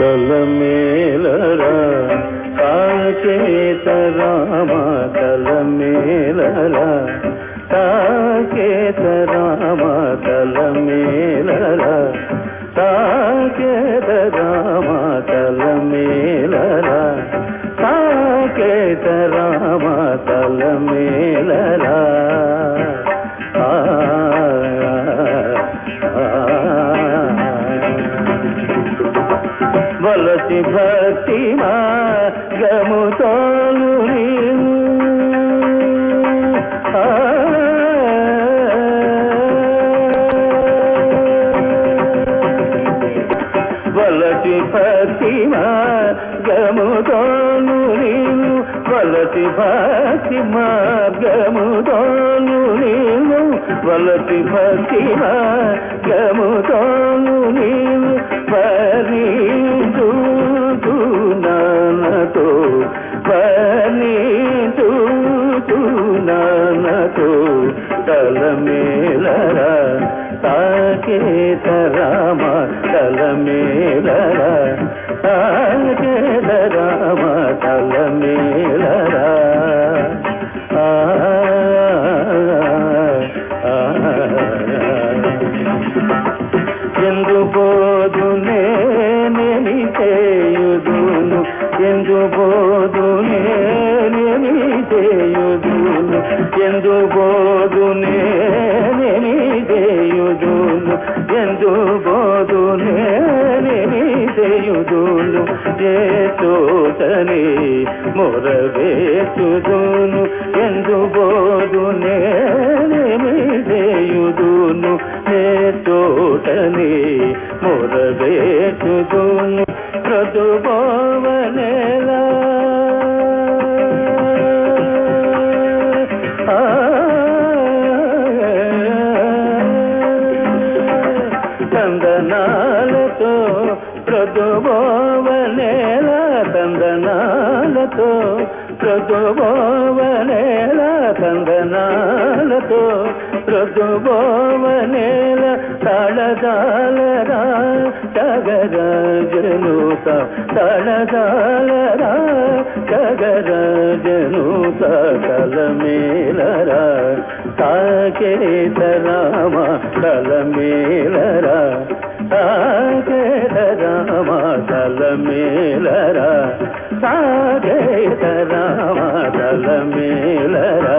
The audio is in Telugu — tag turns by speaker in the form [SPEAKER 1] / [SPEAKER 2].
[SPEAKER 1] తలమేలరా? సాకేత రామ తలమేలరా? సాకేత రామ తలమేలరా? సాకేత రామ భక్తి మార్గముతోను నీవు వలసి భక్తి మార్గముతోను నీవు వలసి భక్తి మార్గముతోను నీవు వలసి భక్తి మార్గముతోను తలమేలరా తాకేత రామ తలమేలరా. సాకేత రామ తలమేలరా ఎందు పోదు నేనేమి చేయుదును ఎందు పోదు నేనేమి చేయుదును ఎందు పోదు చేయుదును ఏ తోటని మొరవేచుదును ఎందు పోదు నేనేమి చేయుదును ఏ తోటని మొరవేచుదును ప్రతుభవనేలా తందనాలతో తందనాలతో ప్రతుభవనేల తందనాలతో ప్రతుభవనేల తళదాలరా జగరాజనుత తళదాలరా జగరాజనుత తలమేలరా తాకేత రామ తలమేలరా తాకేత మాటల మేలరా తాకేత మాటల మేలరా